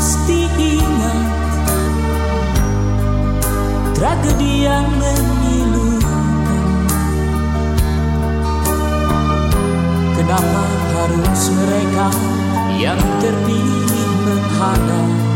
Pasti ingat tragedi yang memilukan. Kenapa harus mereka yang terpilih menghadap?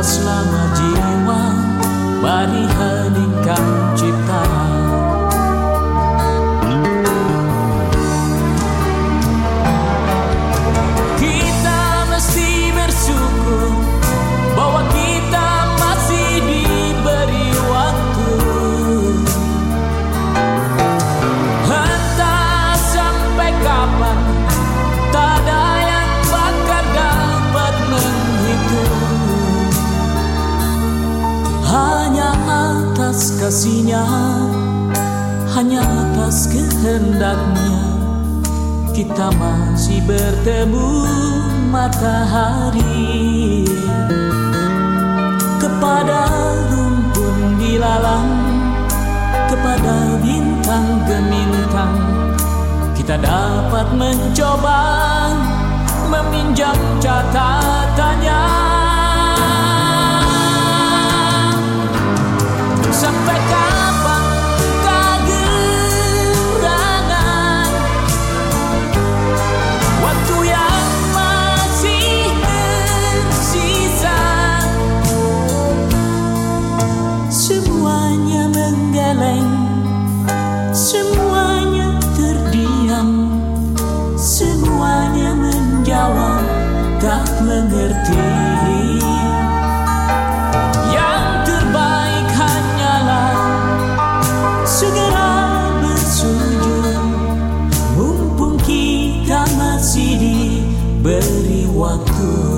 Nama jiwa. Mari heningkan atas kehendaknya kita masih bertemu matahari. Kepada rumpun dilalang kepada bintang gemintang kita dapat mencoba meminjam catatannya menggeleng Semuanya terdiam Semuanya menjawab Tak mengerti. Yang terbaik hanyalah Segera bersujud. Mumpung kita masih diberi waktu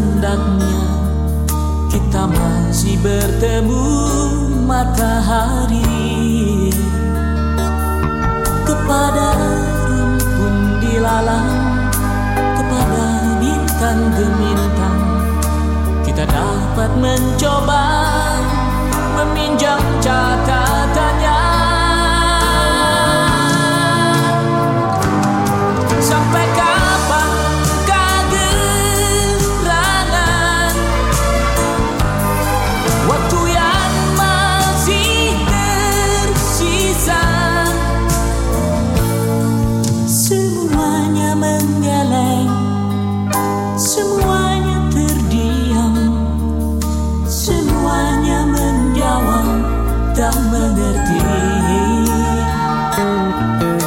kehendaknya kita masih bertemu matahari. Kepada rumpun dilalang kepada bintang gemintang kita dapat mencoba meminjam catatannya tak mengerti.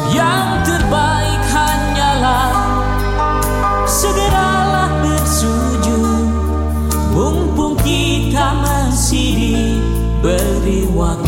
Yang terbaik hanyalah Segeralah bersujud. Mumpung kita masih diberi waktu.